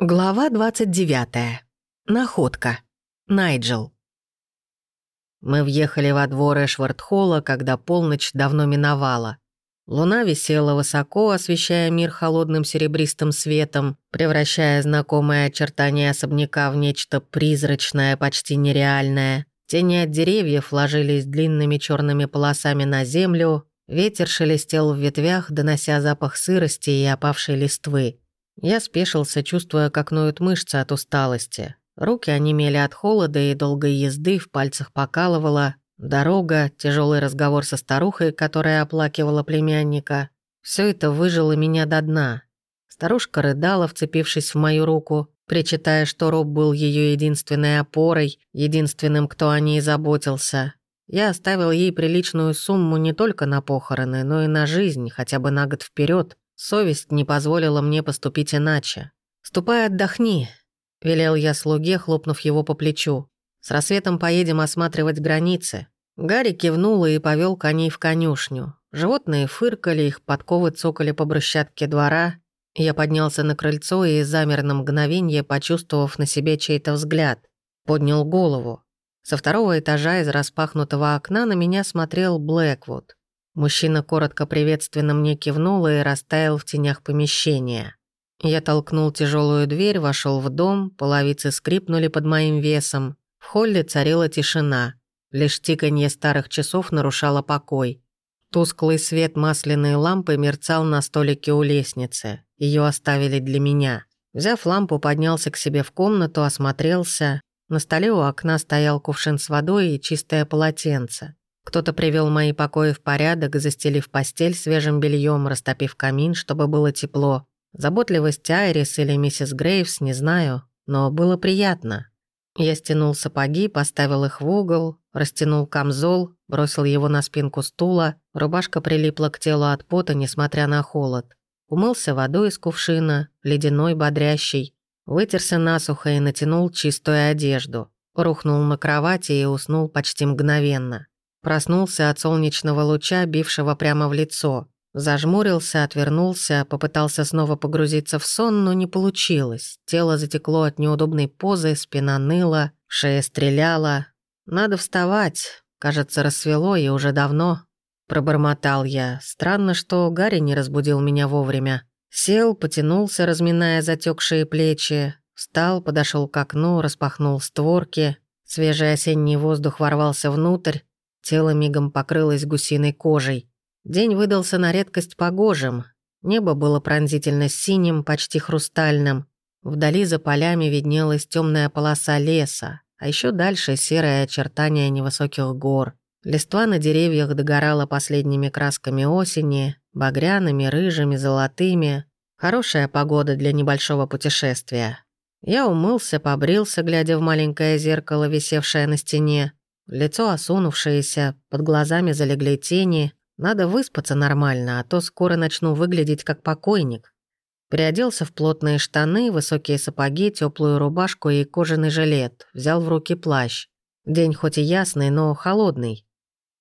Глава 29. Находка. Найджел. Мы въехали во двор Эшвард-холла, когда полночь давно миновала. Луна висела высоко, освещая мир холодным серебристым светом, превращая знакомые очертания особняка в нечто призрачное, почти нереальное. Тени от деревьев ложились длинными черными полосами на землю, ветер шелестел в ветвях, донося запах сырости и опавшей листвы. Я спешился, чувствуя, как ноют мышцы от усталости. Руки онемели от холода и долгой езды, в пальцах покалывало. Дорога, тяжелый разговор со старухой, которая оплакивала племянника. Все это выжило меня до дна. Старушка рыдала, вцепившись в мою руку, причитая, что Роб был ее единственной опорой, единственным, кто о ней заботился. Я оставил ей приличную сумму не только на похороны, но и на жизнь, хотя бы на год вперед. Совесть не позволила мне поступить иначе. «Ступай отдохни», — велел я слуге, хлопнув его по плечу. «С рассветом поедем осматривать границы». Гарри кивнул и повел коней в конюшню. Животные фыркали, их подковы цокали по брусчатке двора. Я поднялся на крыльцо и замер на мгновенье, почувствовав на себе чей-то взгляд. Поднял голову. Со второго этажа из распахнутого окна на меня смотрел Блэквуд. Мужчина коротко приветственно мне кивнул и растаял в тенях помещения. Я толкнул тяжелую дверь, вошел в дом, половицы скрипнули под моим весом. В холле царила тишина. Лишь тиканье старых часов нарушало покой. Тусклый свет масляной лампы мерцал на столике у лестницы. Ее оставили для меня. Взяв лампу, поднялся к себе в комнату, осмотрелся. На столе у окна стоял кувшин с водой и чистое полотенце. Кто-то привел мои покои в порядок, застелив постель свежим бельем, растопив камин, чтобы было тепло. Заботливость Айрис или миссис Грейвс, не знаю, но было приятно. Я стянул сапоги, поставил их в угол, растянул камзол, бросил его на спинку стула, рубашка прилипла к телу от пота, несмотря на холод. Умылся водой из кувшина, ледяной, бодрящий, вытерся насухо и натянул чистую одежду. Рухнул на кровати и уснул почти мгновенно. Проснулся от солнечного луча, бившего прямо в лицо. Зажмурился, отвернулся, попытался снова погрузиться в сон, но не получилось. Тело затекло от неудобной позы, спина ныла, шея стреляла. «Надо вставать. Кажется, рассвело и уже давно». Пробормотал я. Странно, что Гарри не разбудил меня вовремя. Сел, потянулся, разминая затекшие плечи. Встал, подошел к окну, распахнул створки. Свежий осенний воздух ворвался внутрь, Тело мигом покрылось гусиной кожей. День выдался на редкость погожим. Небо было пронзительно синим, почти хрустальным. Вдали за полями виднелась темная полоса леса, а еще дальше серое очертание невысоких гор. Листва на деревьях догорала последними красками осени, багряными, рыжими, золотыми. Хорошая погода для небольшого путешествия. Я умылся, побрился, глядя в маленькое зеркало, висевшее на стене. Лицо осунувшееся, под глазами залегли тени. Надо выспаться нормально, а то скоро начну выглядеть как покойник. Переоделся в плотные штаны, высокие сапоги, теплую рубашку и кожаный жилет. Взял в руки плащ. День хоть и ясный, но холодный.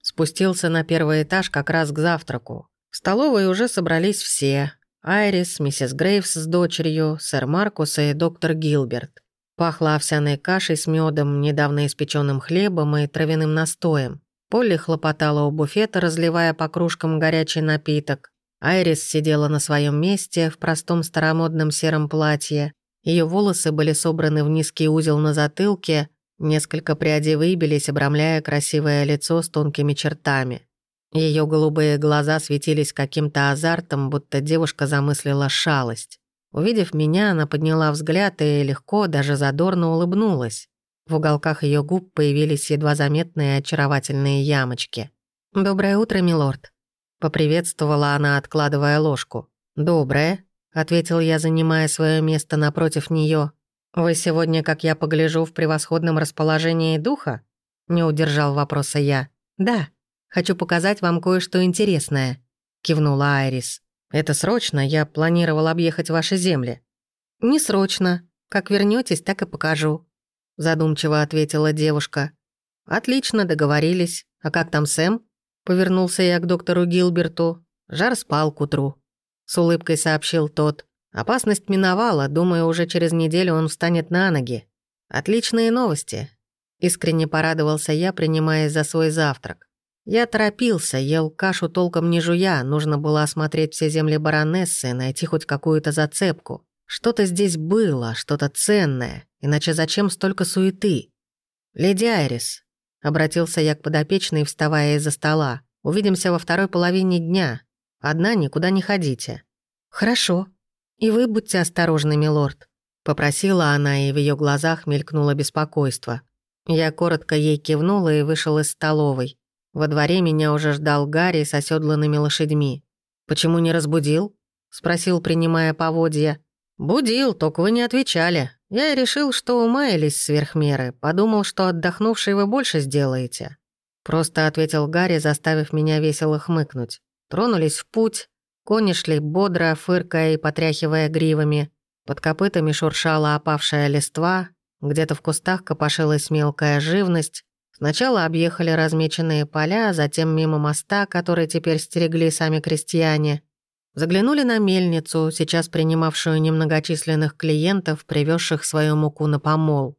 Спустился на первый этаж как раз к завтраку. В столовой уже собрались все. Айрис, миссис Грейвс с дочерью, сэр Маркус и доктор Гилберт. Пахло овсяной кашей с медом, недавно испеченным хлебом и травяным настоем. Полли хлопотала у буфета, разливая по кружкам горячий напиток. Айрис сидела на своем месте в простом старомодном сером платье. Ее волосы были собраны в низкий узел на затылке, несколько прядей выбились, обрамляя красивое лицо с тонкими чертами. Ее голубые глаза светились каким-то азартом, будто девушка замыслила шалость. Увидев меня, она подняла взгляд и легко, даже задорно улыбнулась. В уголках ее губ появились едва заметные очаровательные ямочки. «Доброе утро, милорд», — поприветствовала она, откладывая ложку. «Доброе», — ответил я, занимая свое место напротив нее. «Вы сегодня, как я погляжу, в превосходном расположении духа?» — не удержал вопроса я. «Да, хочу показать вам кое-что интересное», — кивнула Айрис. «Это срочно? Я планировал объехать ваши земли». «Не срочно. Как вернетесь, так и покажу», — задумчиво ответила девушка. «Отлично, договорились. А как там Сэм?» Повернулся я к доктору Гилберту. Жар спал к утру. С улыбкой сообщил тот. Опасность миновала, думаю, уже через неделю он встанет на ноги. Отличные новости. Искренне порадовался я, принимаясь за свой завтрак. Я торопился, ел кашу толком не жуя, нужно было осмотреть все земли баронессы, найти хоть какую-то зацепку. Что-то здесь было, что-то ценное, иначе зачем столько суеты? «Леди Айрис», — обратился я к подопечной, вставая из-за стола, «увидимся во второй половине дня. Одна никуда не ходите». «Хорошо. И вы будьте осторожны, милорд», — попросила она, и в ее глазах мелькнуло беспокойство. Я коротко ей кивнула и вышел из столовой. Во дворе меня уже ждал Гарри с оседланными лошадьми. «Почему не разбудил?» — спросил, принимая поводья. «Будил, только вы не отвечали. Я и решил, что умаялись сверх меры. Подумал, что отдохнувший вы больше сделаете». Просто ответил Гарри, заставив меня весело хмыкнуть. Тронулись в путь. Кони шли бодро, фыркая и потряхивая гривами. Под копытами шуршала опавшая листва, где-то в кустах копошилась мелкая живность, Сначала объехали размеченные поля, затем мимо моста, который теперь стерегли сами крестьяне. Заглянули на мельницу, сейчас принимавшую немногочисленных клиентов, привезших свою муку на помол.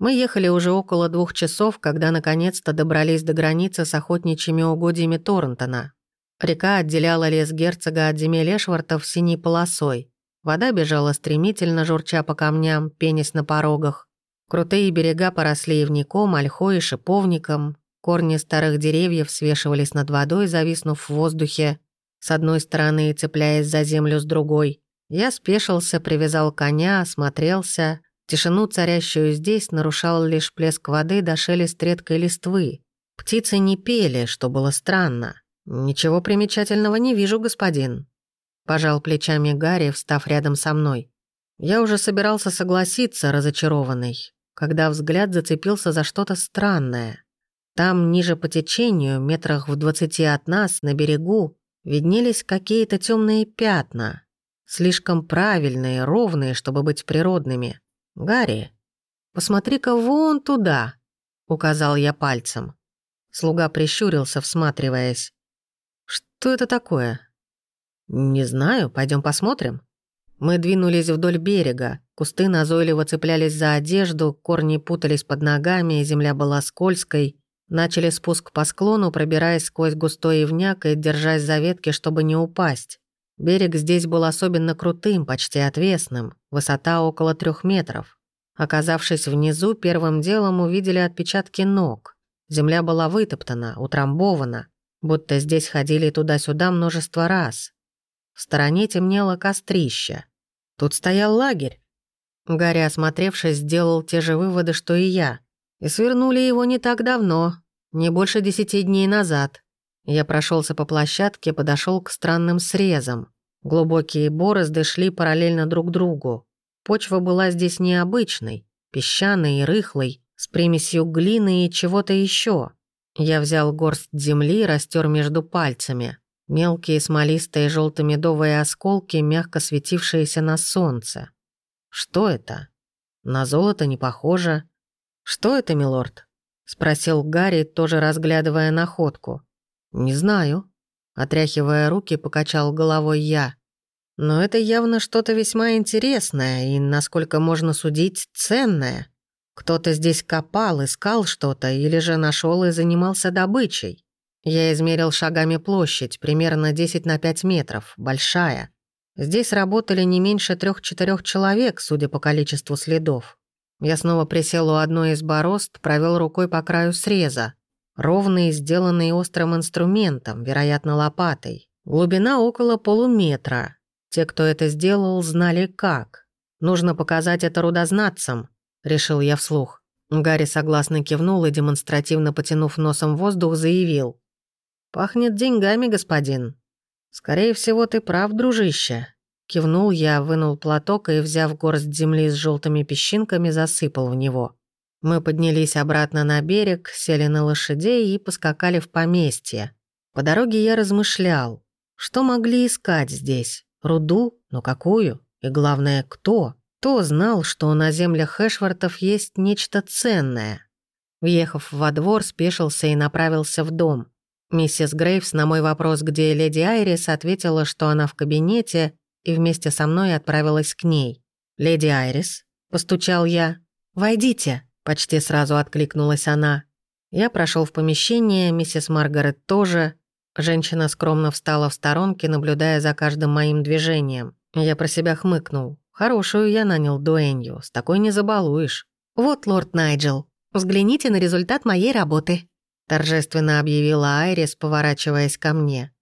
Мы ехали уже около двух часов, когда наконец-то добрались до границы с охотничьими угодьями Торнтона. Река отделяла лес герцога от земель Эшвартов синей полосой. Вода бежала стремительно, журча по камням, пенясь на порогах. Крутые берега поросли ивником, ольхой и шиповником. Корни старых деревьев свешивались над водой, зависнув в воздухе, с одной стороны и цепляясь за землю с другой. Я спешился, привязал коня, осмотрелся. Тишину, царящую здесь, нарушал лишь плеск воды до шелест редкой листвы. Птицы не пели, что было странно. «Ничего примечательного не вижу, господин», — пожал плечами Гарри, встав рядом со мной. Я уже собирался согласиться, разочарованный когда взгляд зацепился за что-то странное. Там, ниже по течению, метрах в двадцати от нас, на берегу, виднелись какие-то темные пятна. Слишком правильные, ровные, чтобы быть природными. «Гарри, посмотри-ка вон туда», — указал я пальцем. Слуга прищурился, всматриваясь. «Что это такое?» «Не знаю, пойдем посмотрим». Мы двинулись вдоль берега. Кусты назойливо цеплялись за одежду, корни путались под ногами, земля была скользкой. Начали спуск по склону, пробираясь сквозь густой ивняк и держась за ветки, чтобы не упасть. Берег здесь был особенно крутым, почти отвесным, высота около трех метров. Оказавшись внизу, первым делом увидели отпечатки ног. Земля была вытоптана, утрамбована, будто здесь ходили туда-сюда множество раз. В стороне темнело кострище. Тут стоял лагерь. Гарри, осмотревшись, сделал те же выводы, что и я. И свернули его не так давно, не больше десяти дней назад. Я прошелся по площадке, подошел к странным срезам. Глубокие борозды шли параллельно друг другу. Почва была здесь необычной, песчаной и рыхлой, с примесью глины и чего-то еще. Я взял горсть земли, растер между пальцами. Мелкие смолистые желто-медовые осколки, мягко светившиеся на солнце. Что это? На золото не похоже. Что это, милорд? Спросил Гарри, тоже разглядывая находку. Не знаю. Отряхивая руки, покачал головой я. Но это явно что-то весьма интересное и, насколько можно судить, ценное. Кто-то здесь копал, искал что-то или же нашел и занимался добычей. Я измерил шагами площадь, примерно 10 на 5 метров, большая. Здесь работали не меньше трех-четырех человек, судя по количеству следов. Я снова присел у одной из борозд, провел рукой по краю среза. Ровный, сделанный острым инструментом, вероятно, лопатой. Глубина около полуметра. Те, кто это сделал, знали как. Нужно показать это рудознатцам, решил я вслух. Гарри согласно кивнул и, демонстративно потянув носом воздух, заявил. «Пахнет деньгами, господин». «Скорее всего, ты прав, дружище». Кивнул я, вынул платок и, взяв горсть земли с желтыми песчинками, засыпал в него. Мы поднялись обратно на берег, сели на лошадей и поскакали в поместье. По дороге я размышлял, что могли искать здесь? Руду? Но какую? И главное, кто? Кто знал, что на землях Хэшвартов есть нечто ценное? Въехав во двор, спешился и направился в дом. Миссис Грейвс на мой вопрос, где леди Айрис, ответила, что она в кабинете, и вместе со мной отправилась к ней. «Леди Айрис», — постучал я. «Войдите», — почти сразу откликнулась она. Я прошел в помещение, миссис Маргарет тоже. Женщина скромно встала в сторонке, наблюдая за каждым моим движением. Я про себя хмыкнул. Хорошую я нанял дуэнью, с такой не забалуешь. «Вот, лорд Найджел, взгляните на результат моей работы», торжественно объявила Айрис, поворачиваясь ко мне.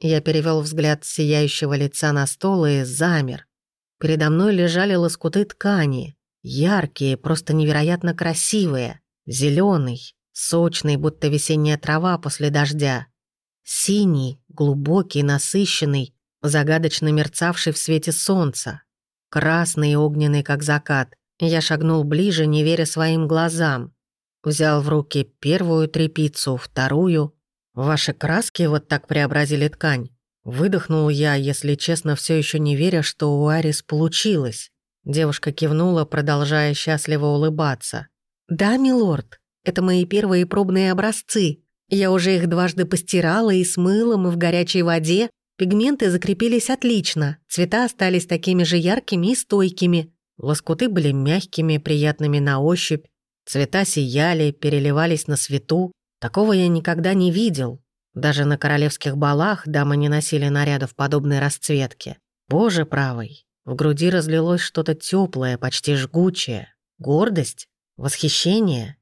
Я перевел взгляд с сияющего лица на стол и замер. Передо мной лежали лоскуты ткани, яркие, просто невероятно красивые, зеленый, сочный, будто весенняя трава после дождя, синий, глубокий, насыщенный, загадочно мерцавший в свете солнца, красный и огненный, как закат. Я шагнул ближе, не веря своим глазам. Взял в руки первую трепицу, вторую. Ваши краски вот так преобразили ткань. Выдохнул я, если честно, все еще не веря, что у Арис получилось. Девушка кивнула, продолжая счастливо улыбаться. «Да, милорд, это мои первые пробные образцы. Я уже их дважды постирала и с мылом, и в горячей воде. Пигменты закрепились отлично, цвета остались такими же яркими и стойкими. Лоскуты были мягкими, приятными на ощупь. Цвета сияли, переливались на свету. Такого я никогда не видел. Даже на королевских балах дамы не носили нарядов подобной расцветки. Боже правый, в груди разлилось что-то теплое, почти жгучее. Гордость? Восхищение?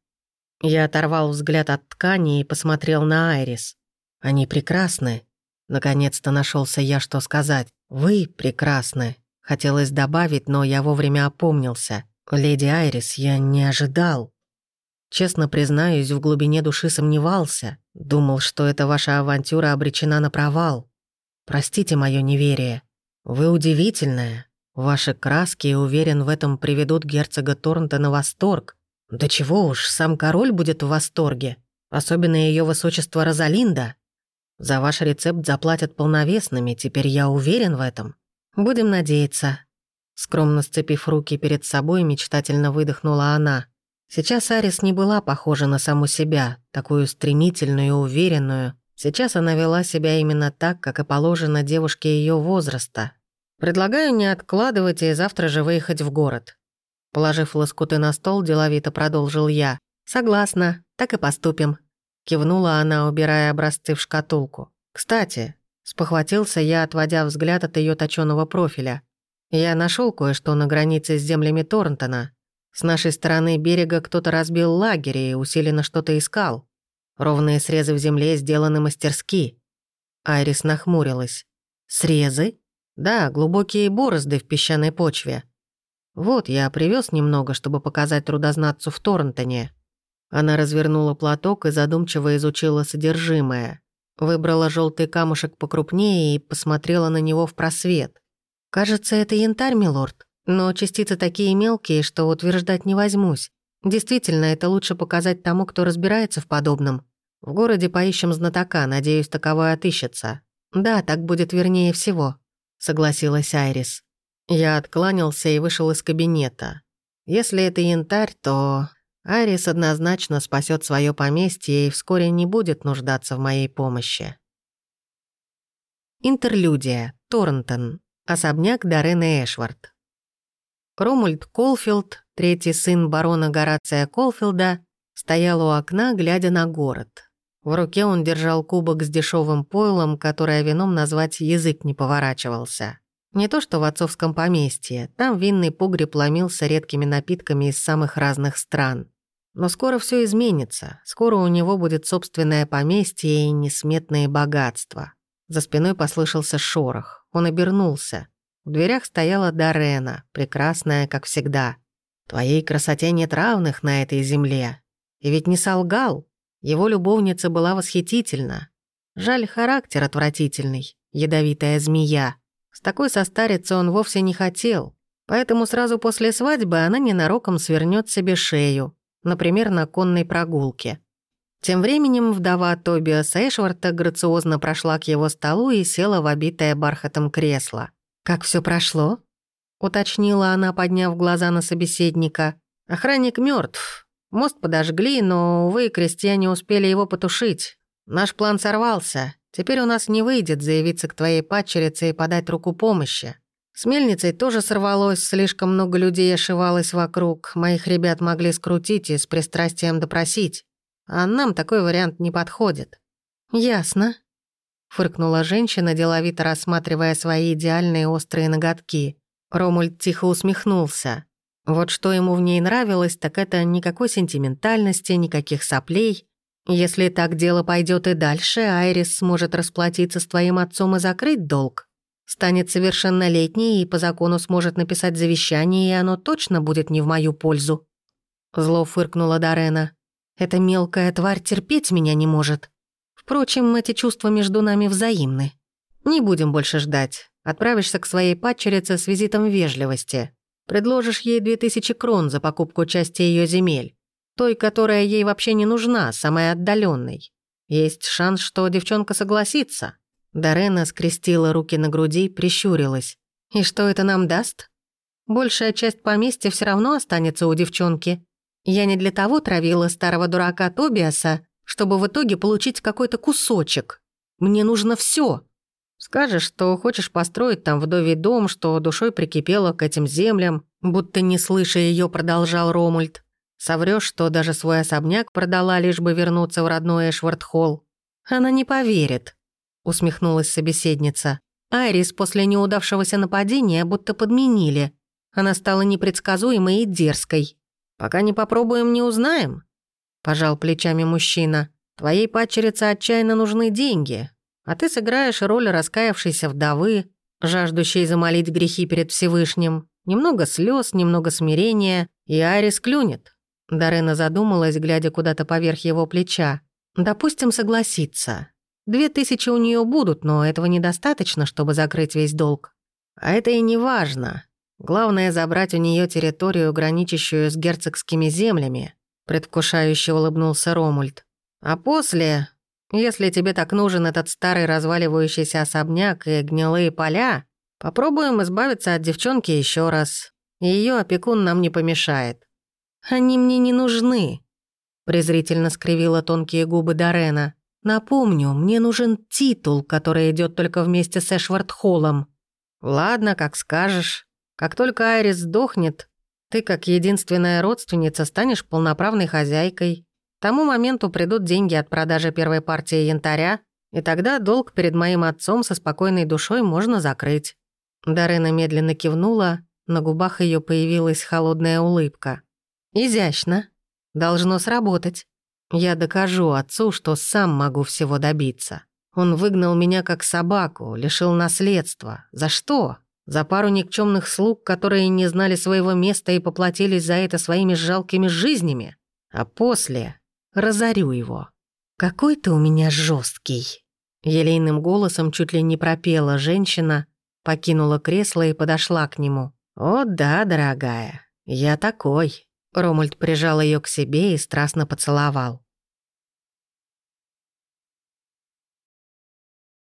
Я оторвал взгляд от ткани и посмотрел на Айрис. «Они прекрасны». Наконец-то нашелся я, что сказать. «Вы прекрасны». Хотелось добавить, но я вовремя опомнился. «Леди Айрис, я не ожидал». Честно признаюсь, в глубине души сомневался. Думал, что эта ваша авантюра обречена на провал. Простите мое неверие. Вы удивительная. Ваши краски, уверен, в этом приведут герцога Торнта на восторг. Да чего уж, сам король будет в восторге. Особенно ее высочество Розалинда. За ваш рецепт заплатят полновесными, теперь я уверен в этом. Будем надеяться. Скромно сцепив руки перед собой, мечтательно выдохнула она. Сейчас Арис не была похожа на саму себя, такую стремительную и уверенную. Сейчас она вела себя именно так, как и положено девушке ее возраста. Предлагаю не откладывать и завтра же выехать в город. Положив лоскуты на стол, деловито продолжил я. «Согласна, так и поступим». Кивнула она, убирая образцы в шкатулку. «Кстати», — спохватился я, отводя взгляд от ее точёного профиля. «Я нашел кое-что на границе с землями Торнтона. С нашей стороны берега кто-то разбил лагерь и усиленно что-то искал. Ровные срезы в земле сделаны мастерски». Айрис нахмурилась. «Срезы?» «Да, глубокие борозды в песчаной почве. «Вот, я привез немного, чтобы показать трудознатцу в Торнтоне». Она развернула платок и задумчиво изучила содержимое. Выбрала желтый камушек покрупнее и посмотрела на него в просвет. «Кажется, это янтарь, милорд, но частицы такие мелкие, что утверждать не возьмусь. Действительно, это лучше показать тому, кто разбирается в подобном. В городе поищем знатока, надеюсь, таковой отыщется. Да, так будет вернее всего», — согласилась Айрис. Я откланялся и вышел из кабинета. Если это янтарь, то Арис однозначно спасет свое поместье и вскоре не будет нуждаться в моей помощи. Интерлюдия. Торнтон. Особняк Дорены Эшвард. Ромульд Колфилд, третий сын барона Горация Колфилда, стоял у окна, глядя на город. В руке он держал кубок с дешевым пойлом, которое вином назвать язык не поворачивался. Не то что в отцовском поместье, там винный погреб ломился редкими напитками из самых разных стран. Но скоро все изменится, скоро у него будет собственное поместье и несметные богатства. За спиной послышался шорох, он обернулся. В дверях стояла Дарена, прекрасная, как всегда. «Твоей красоте нет равных на этой земле. И ведь не солгал. Его любовница была восхитительна. Жаль, характер отвратительный, ядовитая змея. С такой состариться он вовсе не хотел, поэтому сразу после свадьбы она ненароком свернет себе шею, например, на конной прогулке. Тем временем вдова Тобиаса Эшварта грациозно прошла к его столу и села в обитое бархатом кресло. «Как все прошло?» — уточнила она, подняв глаза на собеседника. «Охранник мертв. Мост подожгли, но, увы, крестьяне успели его потушить. Наш план сорвался. Теперь у нас не выйдет заявиться к твоей падчерице и подать руку помощи. С мельницей тоже сорвалось, слишком много людей ошивалось вокруг. Моих ребят могли скрутить и с пристрастием допросить. А нам такой вариант не подходит». «Ясно», — фыркнула женщина, деловито рассматривая свои идеальные острые ноготки. Ромульд тихо усмехнулся. Вот что ему в ней нравилось, так это никакой сентиментальности, никаких соплей. Если так дело пойдет и дальше, Айрис сможет расплатиться с твоим отцом и закрыть долг. Станет совершеннолетней и по закону сможет написать завещание, и оно точно будет не в мою пользу. Зло фыркнула Дарена. Эта мелкая тварь терпеть меня не может. Впрочем, эти чувства между нами взаимны. Не будем больше ждать. Отправишься к своей падчерице с визитом вежливости. Предложишь ей две тысячи крон за покупку части ее земель. Той, которая ей вообще не нужна, самой отдаленной. Есть шанс, что девчонка согласится. Дарена скрестила руки на груди, прищурилась. И что это нам даст? Большая часть поместья все равно останется у девчонки. Я не для того травила старого дурака Тобиаса, чтобы в итоге получить какой-то кусочек. Мне нужно все. Скажешь, что хочешь построить там вдовий дом, что душой прикипела к этим землям, будто не слыша ее, продолжал Ромульд. Соврёшь, что даже свой особняк продала, лишь бы вернуться в родной Эшвард-Холл. Она не поверит, усмехнулась собеседница. Айрис после неудавшегося нападения будто подменили. Она стала непредсказуемой и дерзкой. «Пока не попробуем, не узнаем», — пожал плечами мужчина. «Твоей падчерице отчаянно нужны деньги, а ты сыграешь роль раскаявшейся вдовы, жаждущей замолить грехи перед Всевышним. Немного слез, немного смирения, и Айрис клюнет». Дарена задумалась, глядя куда-то поверх его плеча. «Допустим, согласится. Две тысячи у нее будут, но этого недостаточно, чтобы закрыть весь долг. А это и не важно. Главное — забрать у нее территорию, граничащую с герцогскими землями», — предвкушающе улыбнулся Ромульд. «А после, если тебе так нужен этот старый разваливающийся особняк и гнилые поля, попробуем избавиться от девчонки еще раз. Ее опекун нам не помешает. Они мне не нужны», — презрительно скривила тонкие губы Дарена. «Напомню, мне нужен титул, который идет только вместе с Эшвард-Холлом». «Ладно, как скажешь». Как только Айрис сдохнет, ты, как единственная родственница, станешь полноправной хозяйкой. К тому моменту придут деньги от продажи первой партии янтаря, и тогда долг перед моим отцом со спокойной душой можно закрыть». Дарена медленно кивнула, на губах ее появилась холодная улыбка. «Изящно. Должно сработать. Я докажу отцу, что сам могу всего добиться. Он выгнал меня как собаку, лишил наследства. За что? За пару никчемных слуг, которые не знали своего места и поплатились за это своими жалкими жизнями. А после разорю его. «Какой ты у меня жесткий. Елейным голосом чуть ли не пропела женщина, покинула кресло и подошла к нему. «О да, дорогая, я такой». Ромульд прижал ее к себе и страстно поцеловал.